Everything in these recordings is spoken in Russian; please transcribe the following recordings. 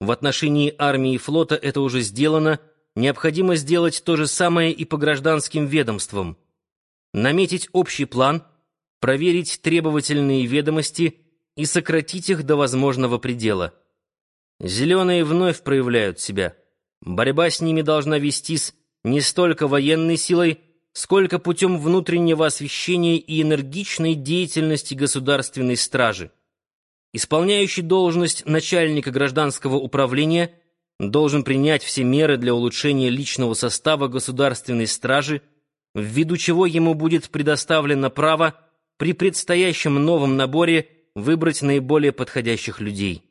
В отношении армии и флота это уже сделано, необходимо сделать то же самое и по гражданским ведомствам. Наметить общий план, проверить требовательные ведомости и сократить их до возможного предела. Зеленые вновь проявляют себя. Борьба с ними должна вестись не столько военной силой, сколько путем внутреннего освещения и энергичной деятельности государственной стражи. Исполняющий должность начальника гражданского управления должен принять все меры для улучшения личного состава государственной стражи, ввиду чего ему будет предоставлено право при предстоящем новом наборе выбрать наиболее подходящих людей.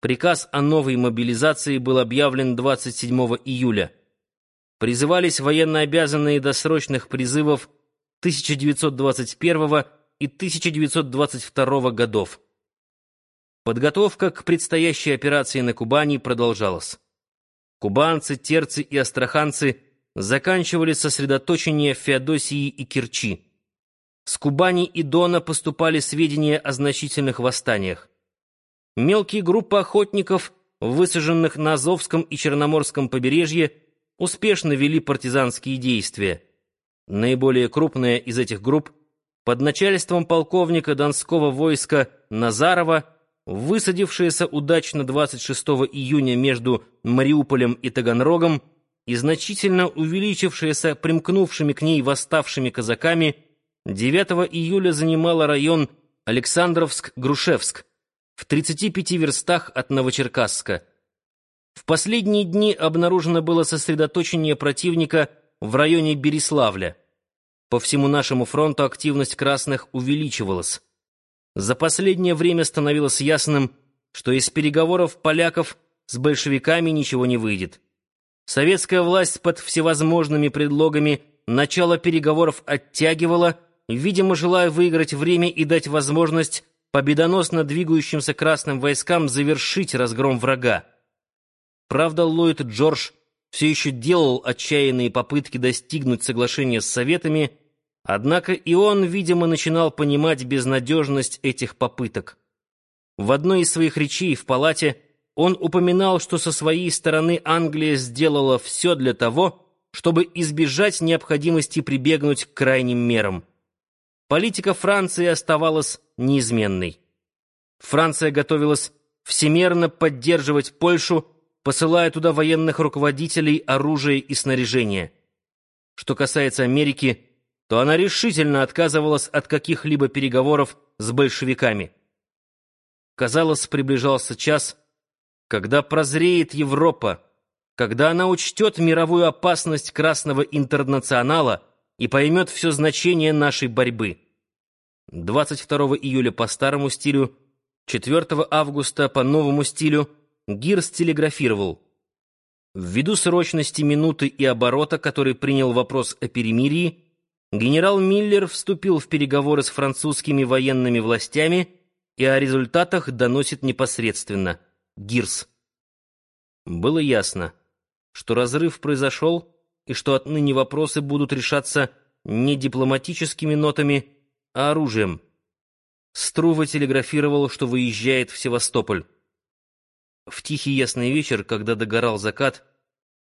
Приказ о новой мобилизации был объявлен 27 июля. Призывались военнообязанные досрочных призывов 1921 и 1922 годов. Подготовка к предстоящей операции на Кубани продолжалась. Кубанцы, терцы и астраханцы заканчивали сосредоточение в Феодосии и Керчи. С Кубани и Дона поступали сведения о значительных восстаниях. Мелкие группы охотников, высаженных на Азовском и Черноморском побережье, успешно вели партизанские действия. Наиболее крупная из этих групп под начальством полковника Донского войска Назарова высадившаяся удачно 26 июня между Мариуполем и Таганрогом и значительно увеличившаяся примкнувшими к ней восставшими казаками, 9 июля занимала район Александровск-Грушевск в 35 верстах от Новочеркасска. В последние дни обнаружено было сосредоточение противника в районе Береславля. По всему нашему фронту активность красных увеличивалась. За последнее время становилось ясным, что из переговоров поляков с большевиками ничего не выйдет. Советская власть под всевозможными предлогами начало переговоров оттягивала, видимо, желая выиграть время и дать возможность победоносно двигающимся красным войскам завершить разгром врага. Правда, Ллойд Джордж все еще делал отчаянные попытки достигнуть соглашения с Советами, Однако и он, видимо, начинал понимать безнадежность этих попыток. В одной из своих речей в палате он упоминал, что со своей стороны Англия сделала все для того, чтобы избежать необходимости прибегнуть к крайним мерам. Политика Франции оставалась неизменной. Франция готовилась всемерно поддерживать Польшу, посылая туда военных руководителей, оружие и снаряжение. Что касается Америки, то она решительно отказывалась от каких-либо переговоров с большевиками. Казалось, приближался час, когда прозреет Европа, когда она учтет мировую опасность Красного Интернационала и поймет все значение нашей борьбы. 22 июля по старому стилю, 4 августа по новому стилю Гирс телеграфировал. Ввиду срочности минуты и оборота, который принял вопрос о перемирии, генерал Миллер вступил в переговоры с французскими военными властями и о результатах доносит непосредственно Гирс. Было ясно, что разрыв произошел и что отныне вопросы будут решаться не дипломатическими нотами, а оружием. Струва телеграфировал, что выезжает в Севастополь. В тихий ясный вечер, когда догорал закат,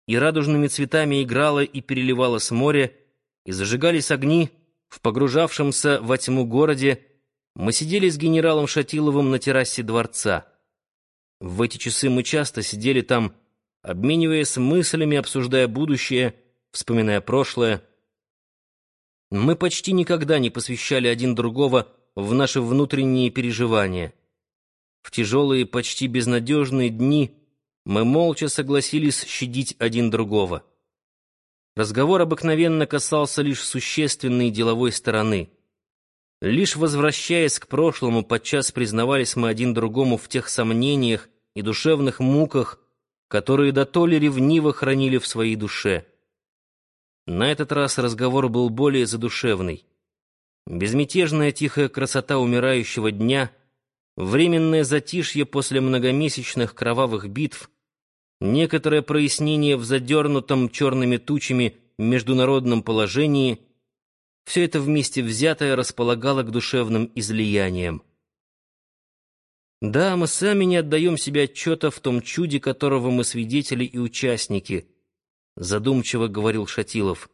и радужными цветами играло и переливалось море, и зажигались огни в погружавшемся во тьму городе, мы сидели с генералом Шатиловым на террасе дворца. В эти часы мы часто сидели там, обмениваясь мыслями, обсуждая будущее, вспоминая прошлое. Мы почти никогда не посвящали один другого в наши внутренние переживания. В тяжелые, почти безнадежные дни мы молча согласились щадить один другого. Разговор обыкновенно касался лишь существенной деловой стороны. Лишь возвращаясь к прошлому, подчас признавались мы один другому в тех сомнениях и душевных муках, которые до толи ревниво хранили в своей душе. На этот раз разговор был более задушевный. Безмятежная тихая красота умирающего дня, временное затишье после многомесячных кровавых битв — некоторое прояснение в задернутом черными тучами международном положении, все это вместе взятое располагало к душевным излияниям. Да, мы сами не отдаем себе отчета в том чуде, которого мы свидетели и участники, задумчиво говорил Шатилов.